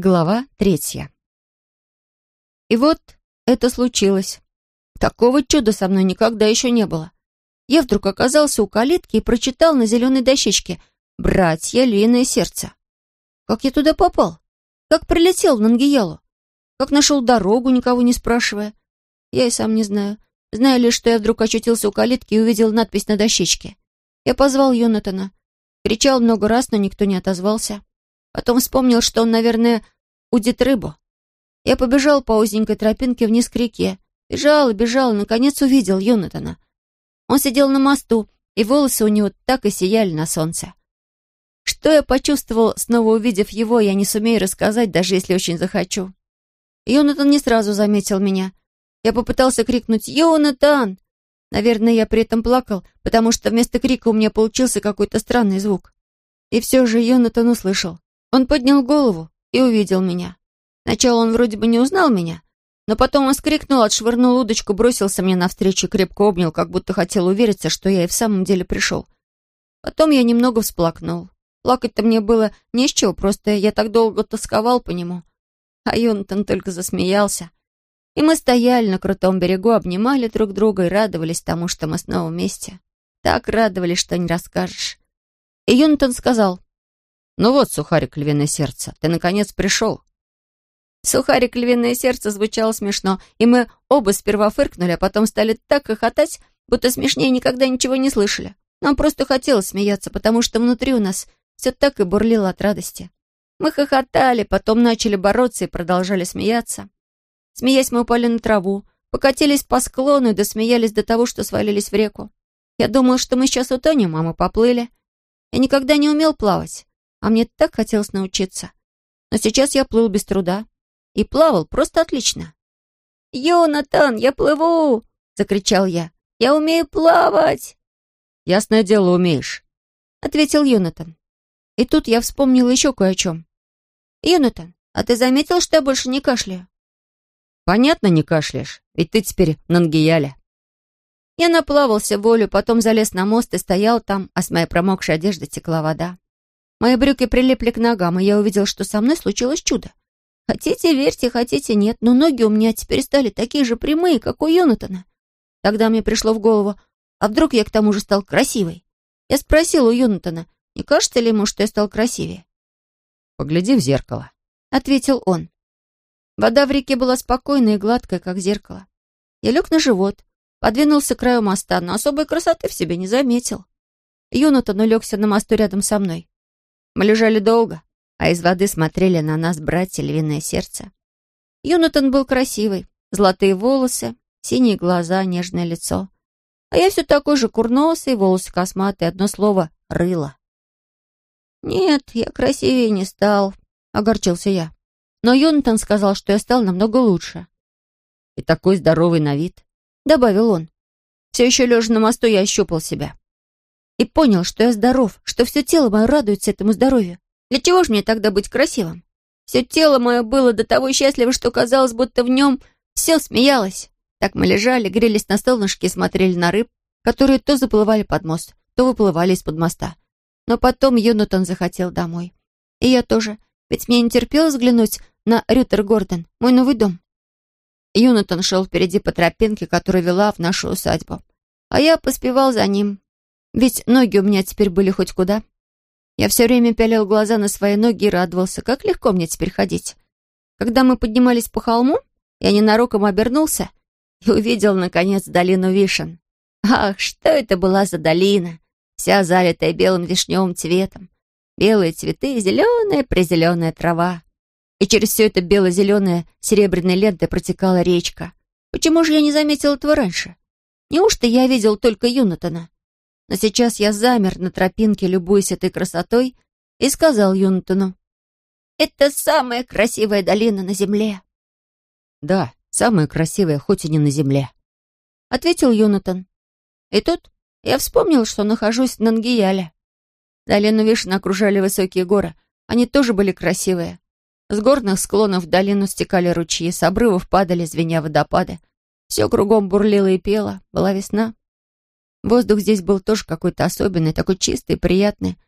Глава третья. И вот это случилось. Такого чуда со мной никогда еще не было. Я вдруг оказался у калитки и прочитал на зеленой дощечке «Братья, львиное сердце». Как я туда попал? Как прилетел в Нангиялу? Как нашел дорогу, никого не спрашивая? Я и сам не знаю. Знаю лишь, что я вдруг очутился у калитки и увидел надпись на дощечке. Я позвал Йонатана. Кричал много раз, но никто не отозвался. Потом вспомнил, что он, наверное, удит рыбу. Я побежал по узенькой тропинке вниз к реке. Бежал и бежал, наконец, увидел Юнатана. Он сидел на мосту, и волосы у него так и сияли на солнце. Что я почувствовал, снова увидев его, я не сумею рассказать, даже если очень захочу. Йонатан не сразу заметил меня. Я попытался крикнуть «Йонатан!». Наверное, я при этом плакал, потому что вместо крика у меня получился какой-то странный звук. И все же Йонатан услышал. Он поднял голову и увидел меня. Сначала он вроде бы не узнал меня, но потом он скрикнул, отшвырнул удочку, бросился мне навстречу и крепко обнял, как будто хотел увериться, что я и в самом деле пришел. Потом я немного всплакнул. Плакать-то мне было не с чего, просто я так долго тосковал по нему. А Йонатан только засмеялся. И мы стояли на крутом берегу, обнимали друг друга и радовались тому, что мы снова вместе. Так радовались, что не расскажешь. И Йонатан сказал, «Ну вот, сухарик львиное сердце, ты наконец пришел». Сухарик львиное сердце звучало смешно, и мы оба сперва фыркнули, а потом стали так хохотать, будто смешнее никогда ничего не слышали. Нам просто хотелось смеяться, потому что внутри у нас все так и бурлило от радости. Мы хохотали, потом начали бороться и продолжали смеяться. Смеясь, мы упали на траву, покатились по склону и досмеялись до того, что свалились в реку. Я думал, что мы сейчас утонем, а мы поплыли. Я никогда не умел плавать. А мне так хотелось научиться. Но сейчас я плыл без труда. И плавал просто отлично. «Йонатан, я плыву!» — закричал я. «Я умею плавать!» «Ясное дело, умеешь», — ответил Йонатан. И тут я вспомнила еще кое о чем. «Йонатан, а ты заметил, что я больше не кашляю?» «Понятно, не кашляешь, ведь ты теперь на Нгияле». Я наплавался волю, потом залез на мост и стоял там, а с моей промокшей одежды текла вода. Мои брюки прилипли к ногам, и я увидел, что со мной случилось чудо. Хотите верьте, хотите нет, но ноги у меня теперь стали такие же прямые, как у Йонатана. Тогда мне пришло в голову, а вдруг я к тому же стал красивой? Я спросил у Йонатана, не кажется ли ему, что я стал красивее? «Погляди в зеркало», — ответил он. Вода в реке была спокойная и гладкая, как зеркало. Я лег на живот, подвинулся к краю моста, но особой красоты в себе не заметил. Йонатан улегся на мосту рядом со мной. Мы лежали долго, а из воды смотрели на нас братья львиное сердце. Юнатан был красивый, золотые волосы, синие глаза, нежное лицо. А я все такой же курносый, волосы косматые, одно слово — рыло. «Нет, я красивее не стал», — огорчился я. Но Юнатан сказал, что я стал намного лучше. «И такой здоровый на вид», — добавил он. Все еще лежа на мосту, я ощупал себя и понял, что я здоров, что все тело мое радуется этому здоровью. Для чего же мне тогда быть красивым? Все тело мое было до того счастливо, что казалось, будто в нем все смеялось. Так мы лежали, грелись на солнышке и смотрели на рыб, которые то заплывали под мост, то выплывали из-под моста. Но потом Йонатан захотел домой. И я тоже, ведь мне не терпелось взглянуть на Рютер Гордон, мой новый дом. Юнатан шел впереди по тропинке, которая вела в нашу усадьбу. А я поспевал за ним, ведь ноги у меня теперь были хоть куда. Я все время пялил глаза на свои ноги и радовался, как легко мне теперь ходить. Когда мы поднимались по холму, я ненароком обернулся и увидел, наконец, долину вишен. Ах, что это была за долина! Вся залитая белым вишневым цветом. Белые цветы и зеленая-призеленая трава. И через все это бело-зеленое серебряной лентой протекала речка. Почему же я не заметил этого раньше? Неужто я видел только Юнатана? Но сейчас я замер на тропинке, любуясь этой красотой, и сказал Юнтону, «Это самая красивая долина на земле». «Да, самая красивая, хоть и не на земле», — ответил Юнатан. И тут я вспомнил, что нахожусь на Нгияле. Долину Вишен окружали высокие горы. Они тоже были красивые. С горных склонов в долину стекали ручьи, с обрывов падали, звеня водопады. Все кругом бурлило и пело. Была весна. Воздух здесь был тоже какой-то особенный, такой чистый приятный,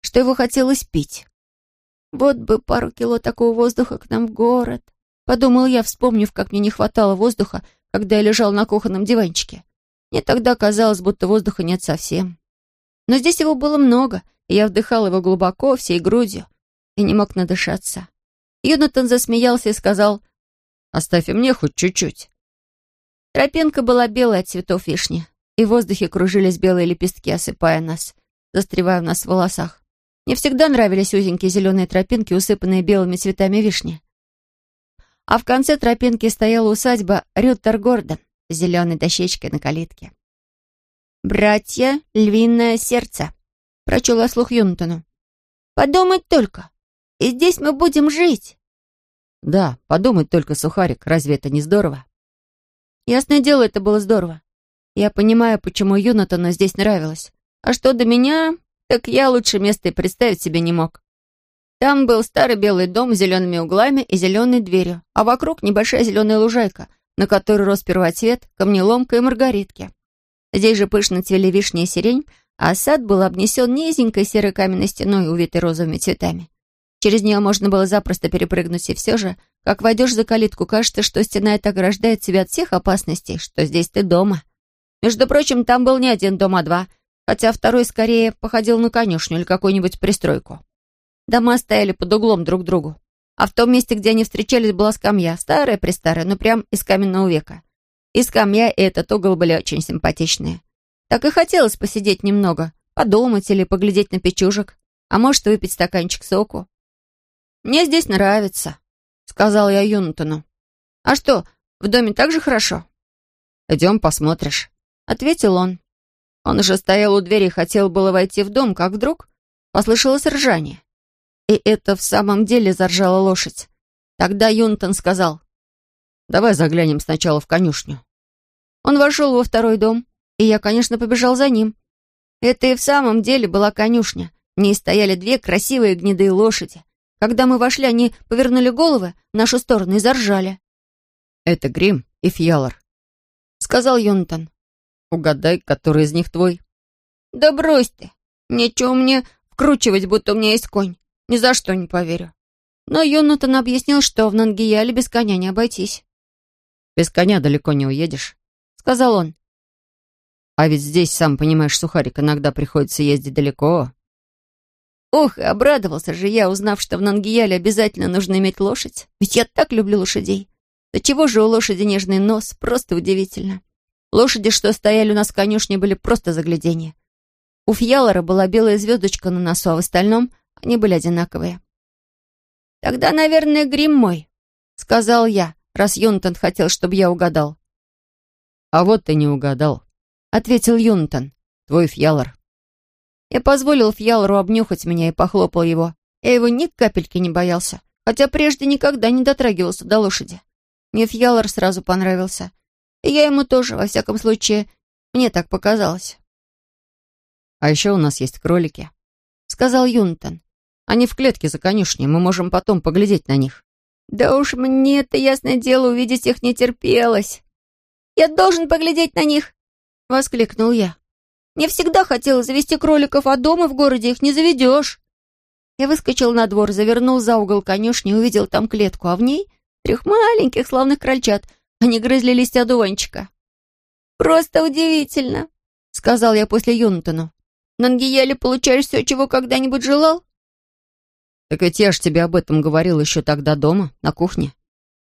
что его хотелось пить. Вот бы пару кило такого воздуха к нам в город. Подумал я, вспомнив, как мне не хватало воздуха, когда я лежал на кухонном диванчике. Мне тогда казалось, будто воздуха нет совсем. Но здесь его было много, и я вдыхал его глубоко, всей грудью, и не мог надышаться. Юнатан засмеялся и сказал, «Оставь мне хоть чуть-чуть». Тропинка была белая от цветов вишни, и в воздухе кружились белые лепестки, осыпая нас, застревая в нас в волосах. Мне всегда нравились узенькие зеленые тропинки, усыпанные белыми цветами вишни. А в конце тропинки стояла усадьба Рюттер Гордон с зеленой дощечкой на калитке. «Братья, львиное сердце», — прочел слух Юнтону. «Подумать только, и здесь мы будем жить». «Да, подумать только, Сухарик, разве это не здорово?» Ясное дело, это было здорово. Я понимаю, почему Юнатану здесь нравилось. А что до меня, так я лучше места и представить себе не мог. Там был старый белый дом с зелеными углами и зеленой дверью, а вокруг небольшая зеленая лужайка, на которой рос первоцвет, камнеломка и маргаритки. Здесь же пышно цвели вишни и сирень, а сад был обнесен низенькой серой каменной стеной, увитой розовыми цветами. Через нее можно было запросто перепрыгнуть, и все же, как войдешь за калитку, кажется, что стена это ограждает тебя от всех опасностей, что здесь ты дома. Между прочим, там был не один дом, а два, хотя второй скорее походил на конюшню или какую-нибудь пристройку. Дома стояли под углом друг к другу, а в том месте, где они встречались, была скамья, старая-престарая, но прям из каменного века. И скамья, и этот угол были очень симпатичные. Так и хотелось посидеть немного, подумать или поглядеть на печужек, а может, выпить стаканчик соку. «Мне здесь нравится», — сказал я Юнтону. «А что, в доме так же хорошо?» «Идем посмотришь», — ответил он. Он уже стоял у двери и хотел было войти в дом, как вдруг послышалось ржание. И это в самом деле заржала лошадь. Тогда Юнтон сказал, «Давай заглянем сначала в конюшню». Он вошел во второй дом, и я, конечно, побежал за ним. Это и в самом деле была конюшня. В ней стояли две красивые гнедые лошади. Когда мы вошли, они повернули головы в нашу сторону и заржали. «Это Грим и Фьялор», — сказал Йонатан. «Угадай, который из них твой?» «Да брось ты! Нечего мне вкручивать, будто у меня есть конь. Ни за что не поверю». Но Йонатан объяснил, что в Нангияле без коня не обойтись. «Без коня далеко не уедешь», — сказал он. «А ведь здесь, сам понимаешь, Сухарик, иногда приходится ездить далеко. Ох, и обрадовался же я, узнав, что в Нангияле обязательно нужно иметь лошадь. Ведь я так люблю лошадей. Да чего же у лошади нежный нос, просто удивительно. Лошади, что стояли у нас в конюшне, были просто загляденье. У Фьялора была белая звездочка на носу, а в остальном они были одинаковые. «Тогда, наверное, грим мой», — сказал я, раз Юнтон хотел, чтобы я угадал. «А вот ты не угадал», — ответил Юнтон. «Твой Фьялор». Я позволил Фьялору обнюхать меня и похлопал его. Я его ни капельки не боялся, хотя прежде никогда не дотрагивался до лошади. Мне Фьялор сразу понравился. Я ему тоже, во всяком случае, мне так показалось. «А еще у нас есть кролики», — сказал Юнтон. «Они в клетке за конюшней, мы можем потом поглядеть на них». «Да уж мне это, ясное дело, увидеть их не терпелось. Я должен поглядеть на них!» — воскликнул я. Мне всегда хотелось завести кроликов, а дома в городе их не заведешь. Я выскочил на двор, завернул за угол конюшни и увидел там клетку, а в ней трех маленьких славных крольчат. Они грызли листья дуванчика. «Просто удивительно», — сказал я после Юнтону. «На Ангиеле получаешь все, чего когда-нибудь желал?» «Так ведь я ж тебе об этом говорил еще тогда дома, на кухне.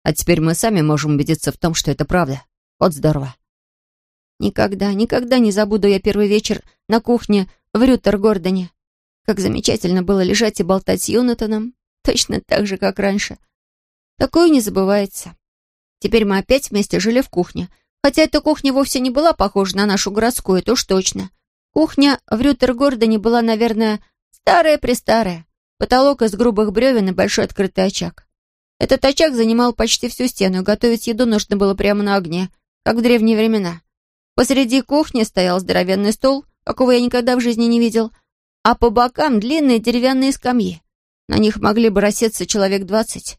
А теперь мы сами можем убедиться в том, что это правда. Вот здорово». Никогда, никогда не забуду я первый вечер на кухне в Рютер-Гордоне. Как замечательно было лежать и болтать с Юнатаном, точно так же, как раньше. Такое не забывается. Теперь мы опять вместе жили в кухне, хотя эта кухня вовсе не была похожа на нашу городскую, это уж точно. Кухня в Рютер-Гордоне была, наверное, старая-престарая. Потолок из грубых бревен и большой открытый очаг. Этот очаг занимал почти всю стену, готовить еду нужно было прямо на огне, как в древние времена. Посреди кухни стоял здоровенный стол, какого я никогда в жизни не видел, а по бокам длинные деревянные скамьи. На них могли бы рассеться человек двадцать.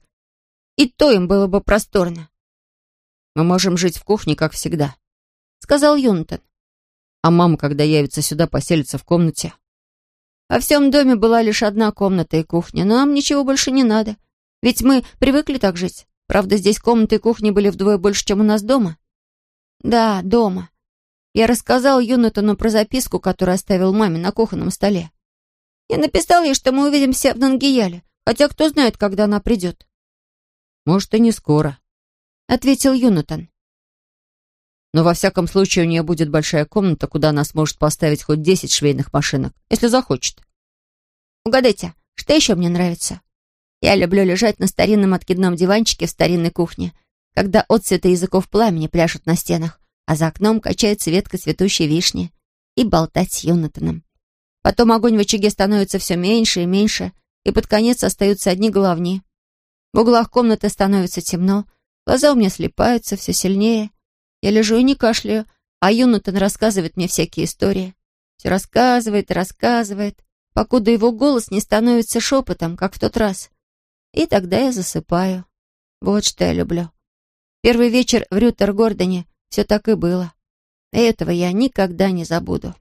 И то им было бы просторно. «Мы можем жить в кухне, как всегда», — сказал Юнтон. «А мама, когда явится сюда, поселится в комнате». Во всем доме была лишь одна комната и кухня, но нам ничего больше не надо. Ведь мы привыкли так жить. Правда, здесь комнаты и кухни были вдвое больше, чем у нас дома. Да, дома. Я рассказал Юнатану про записку, которую оставил маме на кухонном столе. Я написал ей, что мы увидимся в Нангияле, хотя кто знает, когда она придет. «Может, и не скоро», — ответил Юнатан. «Но во всяком случае у нее будет большая комната, куда она сможет поставить хоть десять швейных машинок, если захочет». «Угадайте, что еще мне нравится?» Я люблю лежать на старинном откидном диванчике в старинной кухне, когда отцветы языков пламени пляшут на стенах, а за окном качается ветка цветущей вишни, и болтать с Юнатаном. Потом огонь в очаге становится все меньше и меньше, и под конец остаются одни головни. В углах комнаты становится темно, глаза у меня слепаются все сильнее. Я лежу и не кашляю, а Юнатан рассказывает мне всякие истории. Все рассказывает и рассказывает, покуда его голос не становится шепотом, как в тот раз. И тогда я засыпаю. Вот что я люблю. Первый вечер в Рютер-Гордоне все так и было. И этого я никогда не забуду.